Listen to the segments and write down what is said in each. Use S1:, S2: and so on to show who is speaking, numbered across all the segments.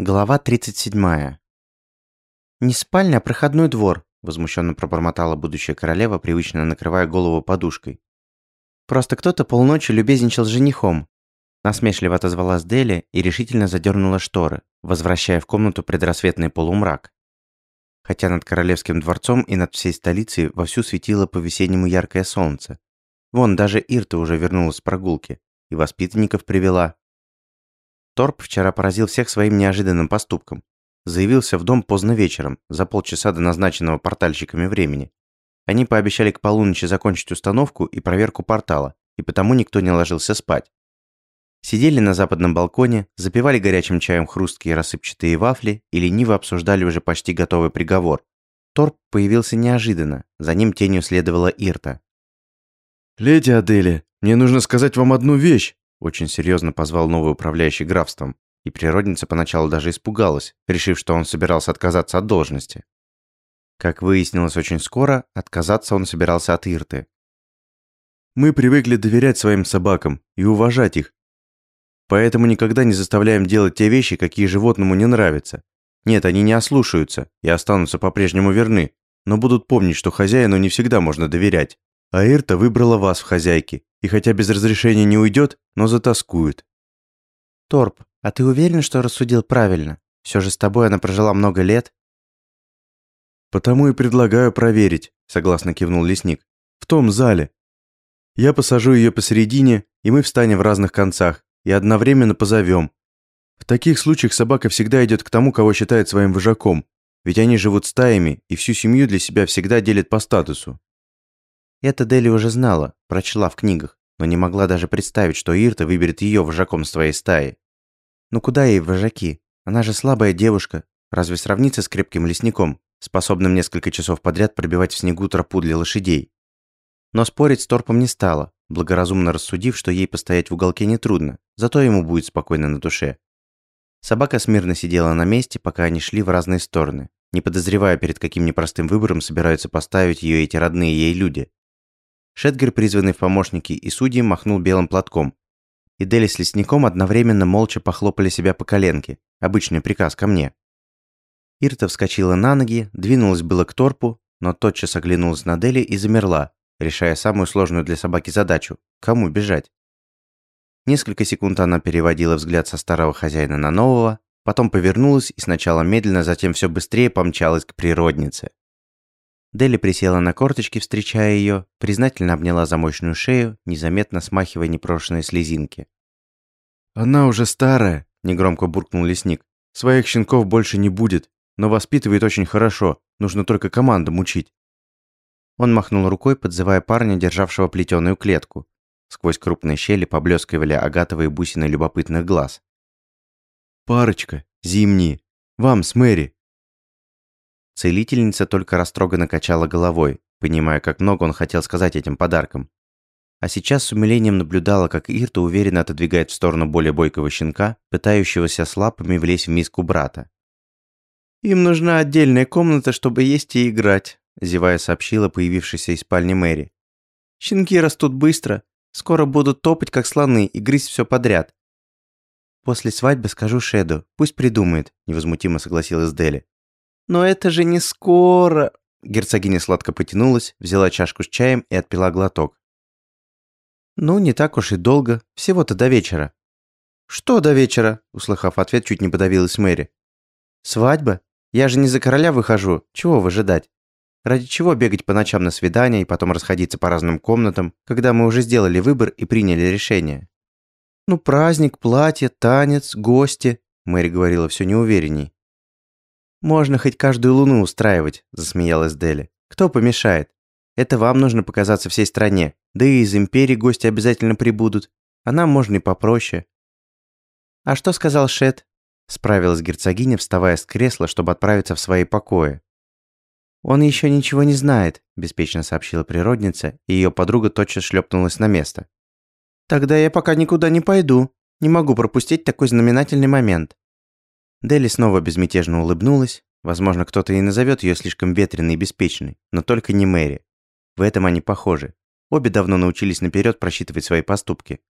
S1: Глава 37. «Не спальня, а проходной двор», – возмущенно пробормотала будущая королева, привычно накрывая голову подушкой. «Просто кто-то полночи любезничал с женихом». Насмешливо отозвалась Дели и решительно задернула шторы, возвращая в комнату предрассветный полумрак. Хотя над королевским дворцом и над всей столицей вовсю светило по-весеннему яркое солнце. Вон даже Ирта уже вернулась с прогулки и воспитанников привела, Торп вчера поразил всех своим неожиданным поступком. Заявился в дом поздно вечером, за полчаса до назначенного портальщиками времени. Они пообещали к полуночи закончить установку и проверку портала, и потому никто не ложился спать. Сидели на западном балконе, запивали горячим чаем хрусткие рассыпчатые вафли и лениво обсуждали уже почти готовый приговор. Торп появился неожиданно, за ним тенью следовала Ирта.
S2: «Леди Адели, мне нужно сказать вам одну вещь!» Очень серьезно позвал новый управляющий графством, и природница поначалу даже испугалась, решив, что он собирался отказаться от должности. Как выяснилось очень скоро, отказаться он собирался от Ирты. «Мы привыкли доверять своим собакам и уважать их. Поэтому никогда не заставляем делать те вещи, какие животному не нравятся. Нет, они не ослушаются и останутся по-прежнему верны, но будут помнить, что хозяину не всегда можно доверять. А Ирта выбрала вас в хозяйке, и хотя без разрешения не уйдет, но затаскует.
S1: Торп, а ты уверен, что рассудил правильно? Все же с тобой она прожила много лет.
S2: Потому и предлагаю проверить, согласно кивнул лесник. В том зале. Я посажу ее посередине, и мы встанем в разных концах, и одновременно позовем. В таких случаях собака всегда идет к тому, кого считает своим вожаком, ведь они живут стаями и всю семью для себя всегда делят по статусу.
S1: Это Дели уже знала, прочла в книгах, но не могла даже представить, что Ирта выберет ее вожаком своей стаи. Ну куда ей вожаки? Она же слабая девушка. Разве сравнится с крепким лесником, способным несколько часов подряд пробивать в снегу тропу для лошадей? Но спорить с Торпом не стала, благоразумно рассудив, что ей постоять в уголке нетрудно, зато ему будет спокойно на душе. Собака смирно сидела на месте, пока они шли в разные стороны, не подозревая, перед каким непростым выбором собираются поставить ее эти родные ей люди. Шетгер, призванный в помощники и судьи, махнул белым платком. И Дели с лесником одновременно молча похлопали себя по коленке. Обычный приказ ко мне. Ирта вскочила на ноги, двинулась было к торпу, но тотчас оглянулась на Дели и замерла, решая самую сложную для собаки задачу – кому бежать. Несколько секунд она переводила взгляд со старого хозяина на нового, потом повернулась и сначала медленно, затем все быстрее помчалась к природнице. Дели присела на корточки, встречая ее, признательно обняла за мощную шею, незаметно смахивая непрошенные слезинки.
S2: «Она уже старая», – негромко буркнул лесник. «Своих щенков больше не будет, но воспитывает очень хорошо, нужно только команду мучить».
S1: Он махнул рукой, подзывая парня, державшего плетеную клетку. Сквозь крупные щели поблескивали агатовые бусины любопытных глаз.
S2: «Парочка, зимние. Вам с Мэри.
S1: Целительница только растроганно качала головой, понимая, как много он хотел сказать этим подарком. А сейчас с умилением наблюдала, как Ирта уверенно отодвигает в сторону более бойкого щенка, пытающегося с лапами влезть в миску брата. «Им нужна отдельная комната, чтобы есть и играть», зевая сообщила появившаяся из спальни Мэри. «Щенки растут быстро, скоро будут топать, как слоны, и грызть все подряд». «После свадьбы скажу Шеду, пусть придумает», невозмутимо согласилась Дели. «Но это же не скоро!» Герцогиня сладко потянулась, взяла чашку с чаем и отпила глоток. «Ну, не так уж и долго, всего-то до вечера». «Что до вечера?» Услыхав ответ, чуть не подавилась Мэри. «Свадьба? Я же не за короля выхожу, чего выжидать? Ради чего бегать по ночам на свидания и потом расходиться по разным комнатам, когда мы уже сделали выбор и приняли решение?» «Ну, праздник, платье, танец, гости», Мэри говорила все неуверенней. «Можно хоть каждую луну устраивать», – засмеялась Дели. «Кто помешает? Это вам нужно показаться всей стране. Да и из Империи гости обязательно прибудут. А нам можно и попроще». «А что сказал Шет?» – справилась герцогиня, вставая с кресла, чтобы отправиться в свои покои. «Он еще ничего не знает», – беспечно сообщила природница, и ее подруга тотчас шлепнулась на место. «Тогда я пока никуда не пойду. Не могу пропустить такой знаменательный момент. Дели снова безмятежно улыбнулась. Возможно, кто-то и назовет ее слишком ветреной и беспечной, но только не Мэри. В этом они похожи. Обе давно научились наперед просчитывать свои поступки.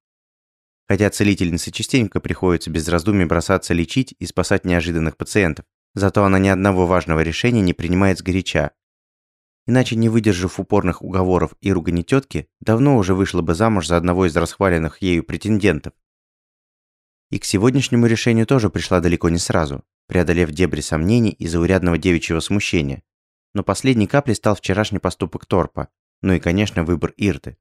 S1: Хотя целительнице частенько приходится без раздумий бросаться лечить и спасать неожиданных пациентов. Зато она ни одного важного решения не принимает сгоряча. Иначе, не выдержав упорных уговоров и ругани тетки, давно уже вышла бы замуж за одного из расхваленных ею претендентов. И к сегодняшнему решению тоже пришла далеко не сразу, преодолев дебри сомнений и заурядного девичьего смущения. Но последней каплей стал вчерашний поступок Торпа, ну и, конечно, выбор Ирты.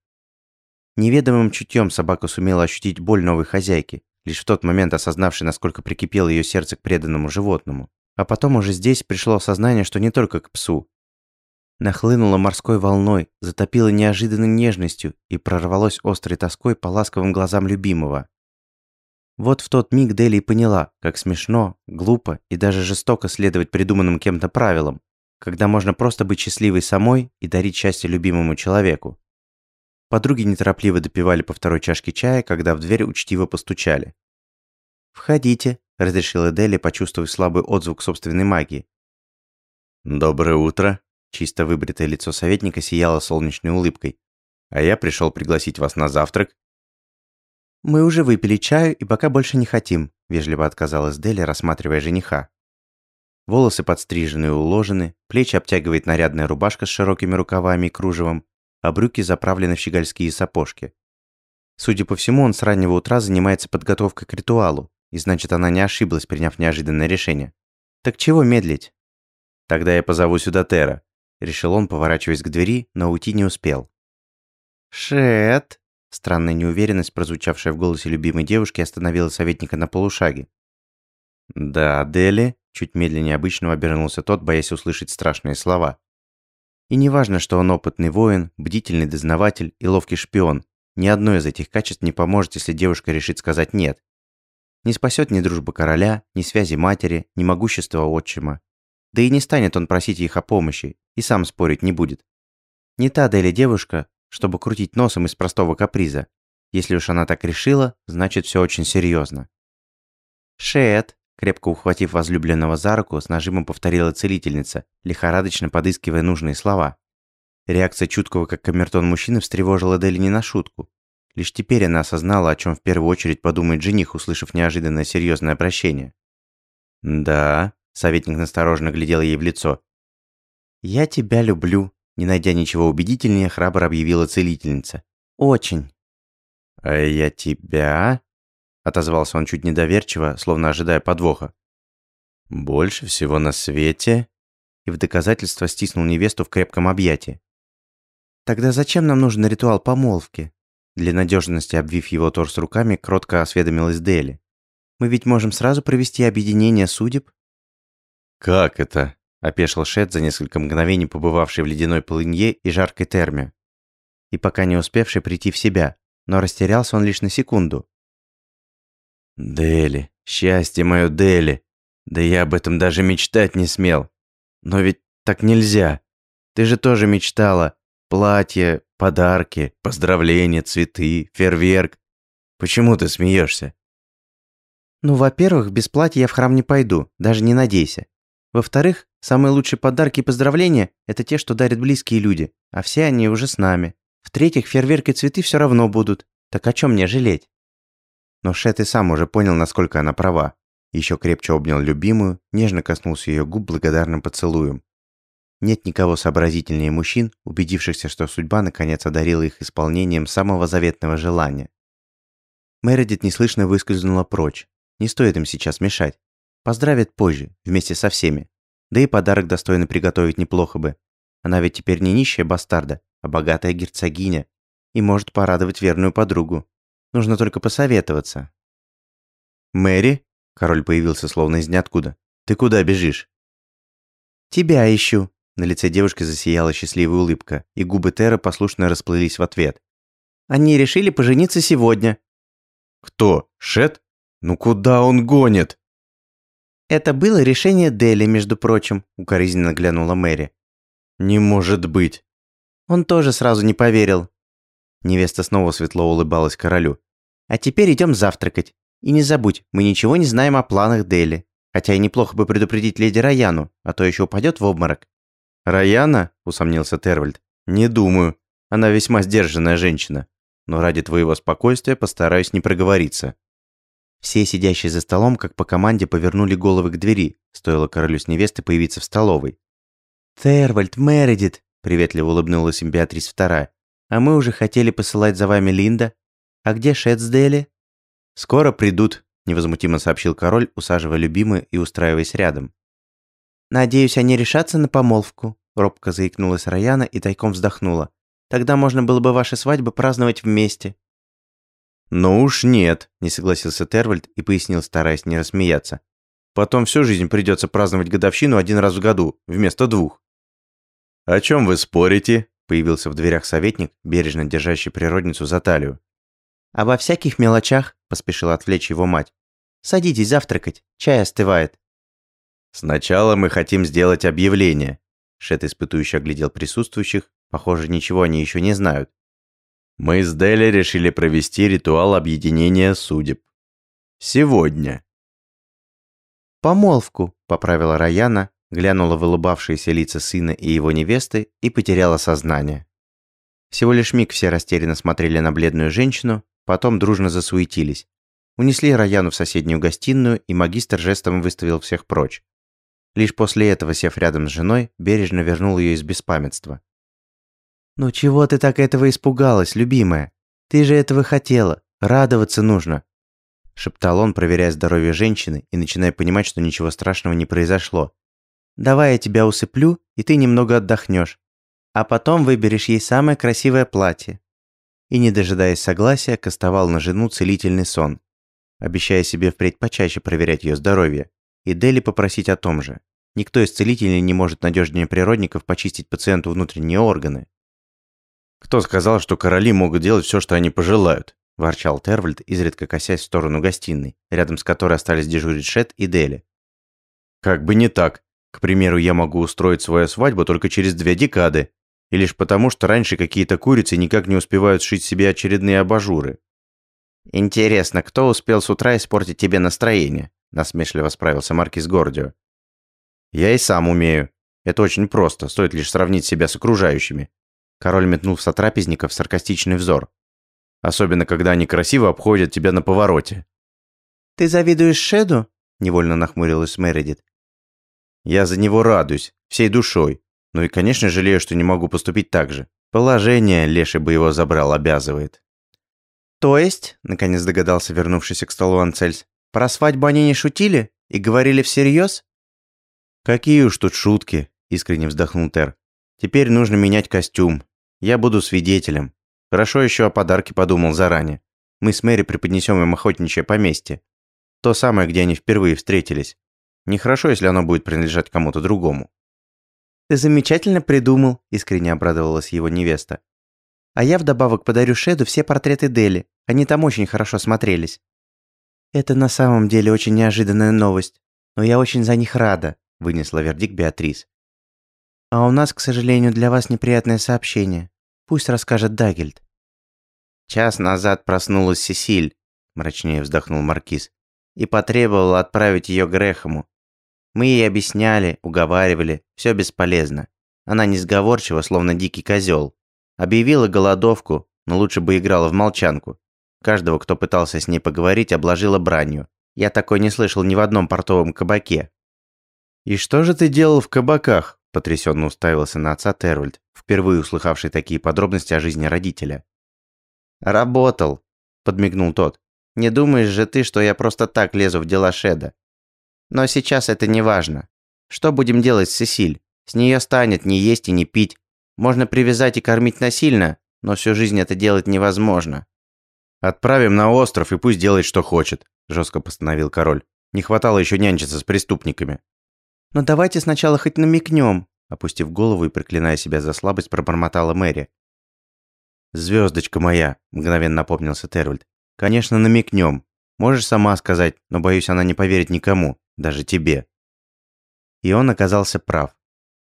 S1: Неведомым чутьем собака сумела ощутить боль новой хозяйки, лишь в тот момент осознавшей, насколько прикипело ее сердце к преданному животному. А потом уже здесь пришло осознание, что не только к псу. Нахлынуло морской волной, затопило неожиданной нежностью и прорвалось острой тоской по ласковым глазам любимого. Вот в тот миг Дели поняла, как смешно, глупо и даже жестоко следовать придуманным кем-то правилам, когда можно просто быть счастливой самой и дарить счастье любимому человеку. Подруги неторопливо допивали по второй чашке чая, когда в дверь учтиво постучали. «Входите», – разрешила Дели, почувствовав слабый отзвук собственной магии.
S2: «Доброе утро», –
S1: чисто выбритое лицо советника сияло солнечной улыбкой.
S2: «А я пришел пригласить вас на завтрак».
S1: «Мы уже выпили чаю и пока больше не хотим», – вежливо отказалась Дели, рассматривая жениха. Волосы подстрижены и уложены, плечи обтягивает нарядная рубашка с широкими рукавами и кружевом, а брюки заправлены в щегольские сапожки. Судя по всему, он с раннего утра занимается подготовкой к ритуалу, и значит, она не ошиблась, приняв неожиданное решение. Так чего медлить? Тогда я позову сюда Тера, решил он, поворачиваясь к двери, но уйти не успел. Шет! Странная неуверенность, прозвучавшая в голосе любимой девушки, остановила советника на полушаге. «Да, Дели», – чуть медленнее обычного обернулся тот, боясь услышать страшные слова. И не важно, что он опытный воин, бдительный дознаватель и ловкий шпион. Ни одно из этих качеств не поможет, если девушка решит сказать «нет». Не спасет ни дружба короля, ни связи матери, ни могущества отчима. Да и не станет он просить их о помощи, и сам спорить не будет. Не та Дели девушка, чтобы крутить носом из простого каприза. Если уж она так решила, значит все очень серьезно. «Шет!» Крепко ухватив возлюбленного за руку, с нажимом повторила целительница, лихорадочно подыскивая нужные слова. Реакция чуткого как камертон мужчины встревожила Дели не на шутку. Лишь теперь она осознала, о чем в первую очередь подумает жених, услышав неожиданное серьезное обращение. «Да», — советник настороженно глядел ей в лицо. «Я тебя люблю», — не найдя ничего убедительнее, храбро объявила целительница. «Очень».
S2: «А я тебя?» отозвался он чуть недоверчиво, словно ожидая подвоха. «Больше всего на свете?» И в доказательство стиснул невесту в крепком объятии.
S1: «Тогда зачем нам нужен ритуал помолвки?» Для надежности обвив его торс руками, кротко осведомилась Дели. «Мы ведь можем сразу провести объединение судеб?»
S2: «Как это?» – опешил Шет за несколько мгновений побывавший в ледяной полынье и жаркой терме.
S1: И пока не успевший прийти в себя, но растерялся он лишь на секунду,
S2: Дели, счастье мое Дели. Да я об этом даже мечтать не смел. Но ведь так нельзя. Ты же тоже мечтала. Платье, подарки, поздравления, цветы, фейерверк. Почему ты смеешься?
S1: Ну, во-первых, без платья я в храм не пойду, даже не надейся. Во-вторых, самые лучшие подарки и поздравления – это те, что дарят близкие люди, а все они уже с нами. В-третьих, фейерверк и цветы все равно будут. Так о чем мне жалеть? Но Шет и сам уже понял, насколько она права. Еще крепче обнял любимую, нежно коснулся ее губ благодарным поцелуем. Нет никого сообразительнее мужчин, убедившихся, что судьба наконец одарила их исполнением самого заветного желания. Мередит неслышно выскользнула прочь. Не стоит им сейчас мешать. Поздравят позже, вместе со всеми. Да и подарок достойно приготовить неплохо бы. Она ведь теперь не нищая бастарда, а богатая герцогиня. И может порадовать верную подругу. Нужно только посоветоваться. «Мэри?» – король появился словно из ниоткуда. «Ты куда бежишь?» «Тебя ищу!» На лице девушки засияла счастливая улыбка, и губы Теры послушно расплылись в ответ. «Они решили пожениться сегодня».
S2: «Кто? Шет? Ну куда он гонит?»
S1: «Это было решение Дели, между прочим», – укоризненно глянула Мэри.
S2: «Не может быть».
S1: Он тоже сразу не поверил. Невеста снова светло улыбалась королю. «А теперь идем завтракать. И не забудь, мы ничего не знаем о планах Дели. Хотя и неплохо бы предупредить леди Раяну, а то еще упадет в обморок».
S2: «Раяна?» – усомнился Тервальд. «Не думаю. Она весьма сдержанная женщина».
S1: но ради твоего спокойствия постараюсь не проговориться». Все сидящие за столом, как по команде, повернули головы к двери, стоило королю с невестой появиться в столовой.
S2: «Тервальд, Мередит!» – приветливо улыбнулась им вторая. «А мы уже хотели посылать за вами Линда. А где Шетсдели?»
S1: «Скоро придут», – невозмутимо сообщил король, усаживая любимую и устраиваясь рядом.
S2: «Надеюсь, они решатся на помолвку», – робко заикнулась Раяна и тайком вздохнула. «Тогда можно было бы ваши свадьбы праздновать вместе».
S1: «Ну уж нет», – не согласился Тервальд и пояснил, стараясь не рассмеяться. «Потом всю жизнь придется праздновать годовщину один раз в году, вместо двух». «О чем вы спорите?» – появился в дверях советник, бережно держащий природницу за талию.
S2: «Обо всяких мелочах», – поспешила отвлечь его мать. «Садитесь завтракать, чай остывает».
S1: «Сначала мы хотим сделать объявление», – Шет испытующе оглядел присутствующих, похоже, ничего они еще не знают. «Мы с Дели решили провести ритуал объединения судеб. Сегодня».
S2: «Помолвку», – поправила Раяна, глянула в улыбавшиеся лица сына и его невесты и потеряла сознание. Всего лишь миг все растерянно смотрели на бледную женщину, потом дружно засуетились. Унесли Раяну в соседнюю гостиную, и магистр жестом выставил всех прочь. Лишь после этого, сев рядом с женой, бережно вернул ее из беспамятства. «Ну чего ты так этого испугалась, любимая? Ты же этого хотела. Радоваться нужно шептал он, проверяя здоровье женщины и начиная понимать, что ничего страшного не произошло. «Давай я тебя усыплю, и ты немного отдохнешь. А потом выберешь ей самое красивое платье». И, не дожидаясь согласия, кастовал на жену целительный сон, обещая себе впредь почаще проверять ее здоровье, и Дели попросить о том же. Никто из целителей не может надежнее природников почистить пациенту внутренние органы.
S1: Кто сказал, что короли могут делать все, что они пожелают? – ворчал Тервальд, изредка косясь в сторону гостиной, рядом с которой остались дежурить Шет и Дели. «Как бы не так. К примеру, я могу устроить свою свадьбу только через две декады, и лишь потому, что раньше какие-то курицы никак не успевают сшить себе очередные абажуры».
S2: «Интересно, кто успел с утра испортить тебе настроение?» – насмешливо справился Маркиз Гордио.
S1: «Я и сам умею. Это очень просто, стоит лишь сравнить себя с окружающими». Король метнул в сотрапезников саркастичный взор. Особенно, когда они красиво обходят тебя на повороте.
S2: «Ты завидуешь Шеду?» – невольно нахмурилась Мередит.
S1: «Я за него радуюсь, всей душой. Ну и, конечно, жалею, что не могу поступить так же. Положение, леший бы его забрал, обязывает».
S2: «То есть?» – наконец догадался вернувшийся к столу Анцельс. «Про свадьбу они не шутили? И говорили всерьез?»
S1: «Какие уж тут шутки», – искренне вздохнул Тер. «Теперь нужно менять костюм. Я буду свидетелем. Хорошо еще о подарке подумал заранее. Мы с Мэри преподнесем им охотничье поместье. То самое, где они впервые встретились. Нехорошо, если оно будет принадлежать кому-то другому.
S2: «Ты замечательно придумал», – искренне обрадовалась его невеста. «А я вдобавок подарю Шеду все портреты Дели. Они там очень хорошо смотрелись». «Это на самом деле очень неожиданная новость, но я очень за них рада», – вынесла вердикт Беатрис. «А у нас, к сожалению, для вас неприятное сообщение. Пусть расскажет Дагельд.
S1: Час назад проснулась Сесиль, мрачнее вздохнул Маркиз, и потребовала отправить ее Грехому. Мы ей объясняли, уговаривали, все бесполезно. Она несговорчива, словно дикий козел. Объявила голодовку, но лучше бы играла в молчанку. Каждого, кто пытался с ней поговорить, обложила бранью. Я такой не слышал ни в одном портовом кабаке. «И что же ты делал в кабаках?» – потрясенно уставился на отца Тервальд впервые услыхавший такие подробности о жизни родителя.
S2: «Работал», – подмигнул тот. «Не думаешь же ты, что я просто так лезу в дела Шеда? Но сейчас это не важно. Что будем делать с Сесиль? С нее станет не есть и не пить. Можно привязать и кормить насильно, но всю жизнь это делать невозможно».
S1: «Отправим на остров и пусть делает, что хочет», – жестко постановил король. «Не хватало еще нянчиться с преступниками».
S2: «Но давайте сначала хоть намекнем», Опустив голову и проклиная себя за слабость, пробормотала Мэри.
S1: «Звездочка моя», – мгновенно напомнился Тервальд. «Конечно, намекнем. Можешь сама сказать, но, боюсь, она не поверит никому, даже тебе».
S2: И он оказался прав.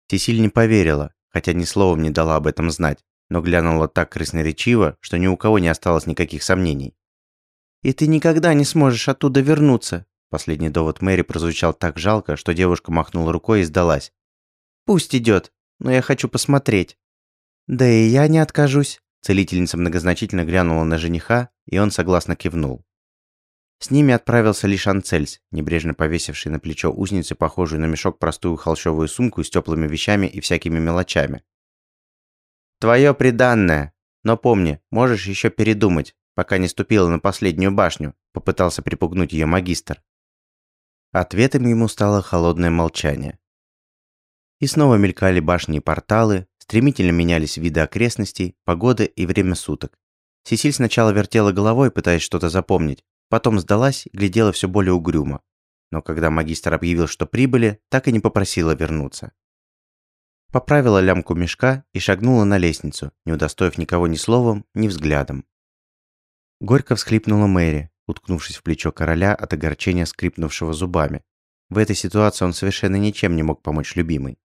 S2: Сесиль не поверила, хотя ни словом не дала об этом знать, но глянула так красноречиво, что ни у кого не осталось никаких сомнений. «И ты никогда не сможешь оттуда вернуться», Последний довод Мэри прозвучал так жалко, что девушка махнула рукой и сдалась. Пусть идет, но я хочу посмотреть. Да и я не откажусь.
S1: Целительница многозначительно глянула на жениха, и он согласно кивнул. С ними отправился лишь Анцельс, небрежно повесивший на плечо узницы похожую на мешок простую холщовую сумку с теплыми вещами и всякими мелочами. «Твое приданное! Но помни, можешь еще передумать, пока не ступила на последнюю башню», попытался припугнуть ее магистр. Ответом ему стало холодное молчание. И снова мелькали башни и порталы, стремительно менялись виды окрестностей, погода и время суток. Сесиль сначала вертела головой, пытаясь что-то запомнить, Потом сдалась и глядела все более угрюмо. Но когда магистр объявил, что прибыли, так и не попросила вернуться. Поправила лямку мешка и шагнула на лестницу, не удостоив никого ни словом, ни взглядом. Горько всхлипнула Мэри, уткнувшись в плечо короля от огорчения скрипнувшего зубами. В этой ситуации он совершенно ничем не мог помочь любимой.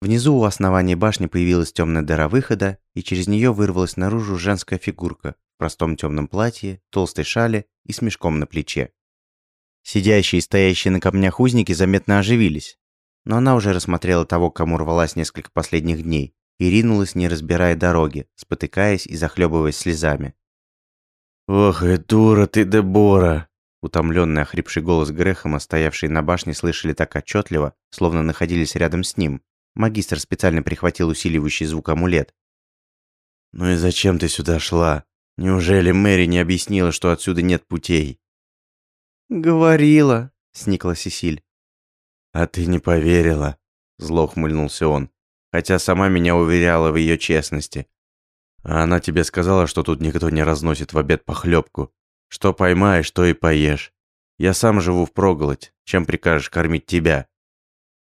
S1: Внизу у основания башни появилась темная дыра выхода, и через нее вырвалась наружу женская фигурка в простом темном платье, толстой шале и с мешком на плече. Сидящие и стоящие на камнях узники заметно оживились, но она уже рассмотрела того, кому рвалась несколько последних дней, и ринулась, не разбирая дороги, спотыкаясь и захлебываясь слезами.
S2: «Ох и дура ты, Дебора!»
S1: Утомленный охрипший голос Грэхэма, стоявший на башне, слышали так отчетливо, словно находились рядом с ним. Магистр специально прихватил усиливающий звук амулет.
S2: «Ну и зачем ты сюда шла? Неужели Мэри не объяснила, что отсюда нет путей?»
S1: «Говорила», — сникла Сесиль.
S2: «А ты не поверила», — зло ухмыльнулся он, хотя сама меня уверяла в ее честности. «А она тебе сказала, что тут никто не разносит в обед похлебку. Что поймаешь, то и поешь. Я сам живу в проголодь, чем прикажешь кормить тебя?»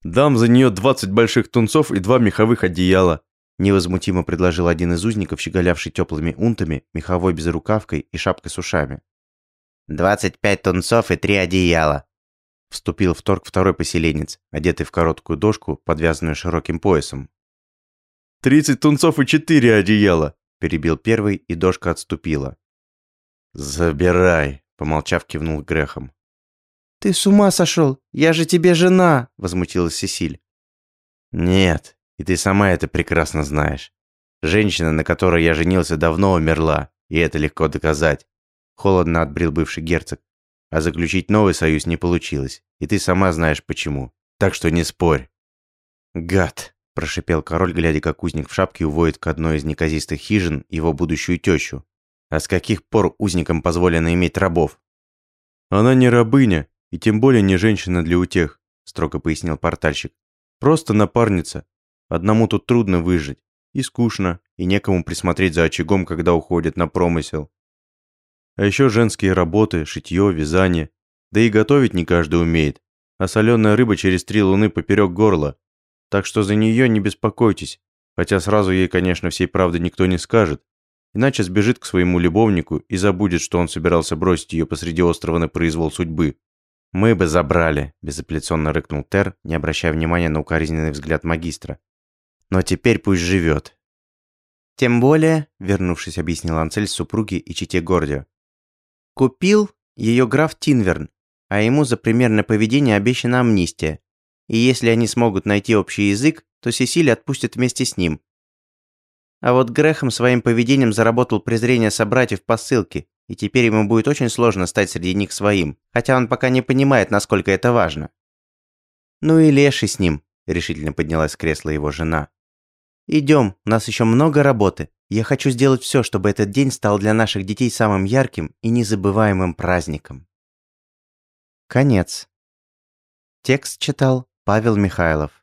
S2: «Дам за нее двадцать больших тунцов и два меховых одеяла»,
S1: Невозмутимо предложил один из узников, щеголявший теплыми унтами, меховой безрукавкой и шапкой с ушами. «Двадцать пять тунцов и три одеяла!» Вступил в торг второй поселенец, одетый в короткую дошку, подвязанную широким поясом.
S2: «Тридцать тунцов и четыре одеяла!»
S1: Перебил первый, и дошка отступила.
S2: «Забирай!» – помолчав, кивнул Грехом.
S1: «Ты с ума сошел? Я же тебе жена!» – возмутилась Сесиль.
S2: «Нет, и ты сама это прекрасно знаешь. Женщина, на которой я женился, давно умерла, и это легко доказать. Холодно отбрил бывший герцог. А заключить новый союз не получилось, и ты сама знаешь почему. Так что не спорь.
S1: Гад, прошипел король, глядя, как узник в шапке уводит к одной из неказистых хижин его будущую тещу. А с каких пор узникам позволено иметь рабов?
S2: Она не рабыня, и тем более не женщина для утех, строго пояснил портальщик. Просто напарница, Одному тут трудно выжить. И скучно, и некому присмотреть за очагом, когда уходят на промысел. А еще женские работы, шитье, вязание. Да и готовить не каждый умеет. А соленая рыба через три луны поперек горла. Так что за нее не беспокойтесь. Хотя сразу ей, конечно, всей правды никто не скажет. Иначе сбежит к своему любовнику и забудет, что он собирался бросить ее посреди острова на произвол судьбы.
S1: «Мы бы забрали», – безапелляционно рыкнул Тер, не обращая внимания на укоризненный взгляд магистра. Но теперь пусть живет. Тем более, вернувшись, объяснил Анцель супруге и чите Гордио. Купил ее граф Тинверн, а ему за примерное поведение обещана амнистия. И если они смогут найти общий язык, то Сесиль отпустит вместе с ним. А вот Грехом своим поведением заработал презрение собратьев по ссылке, и теперь ему будет очень сложно стать среди них своим, хотя он пока не понимает, насколько это важно. «Ну и леший с ним», – решительно поднялась с кресла его жена. Идем, у нас еще много работы. Я хочу сделать все, чтобы этот день стал для наших детей самым ярким и незабываемым праздником. Конец. Текст читал Павел Михайлов.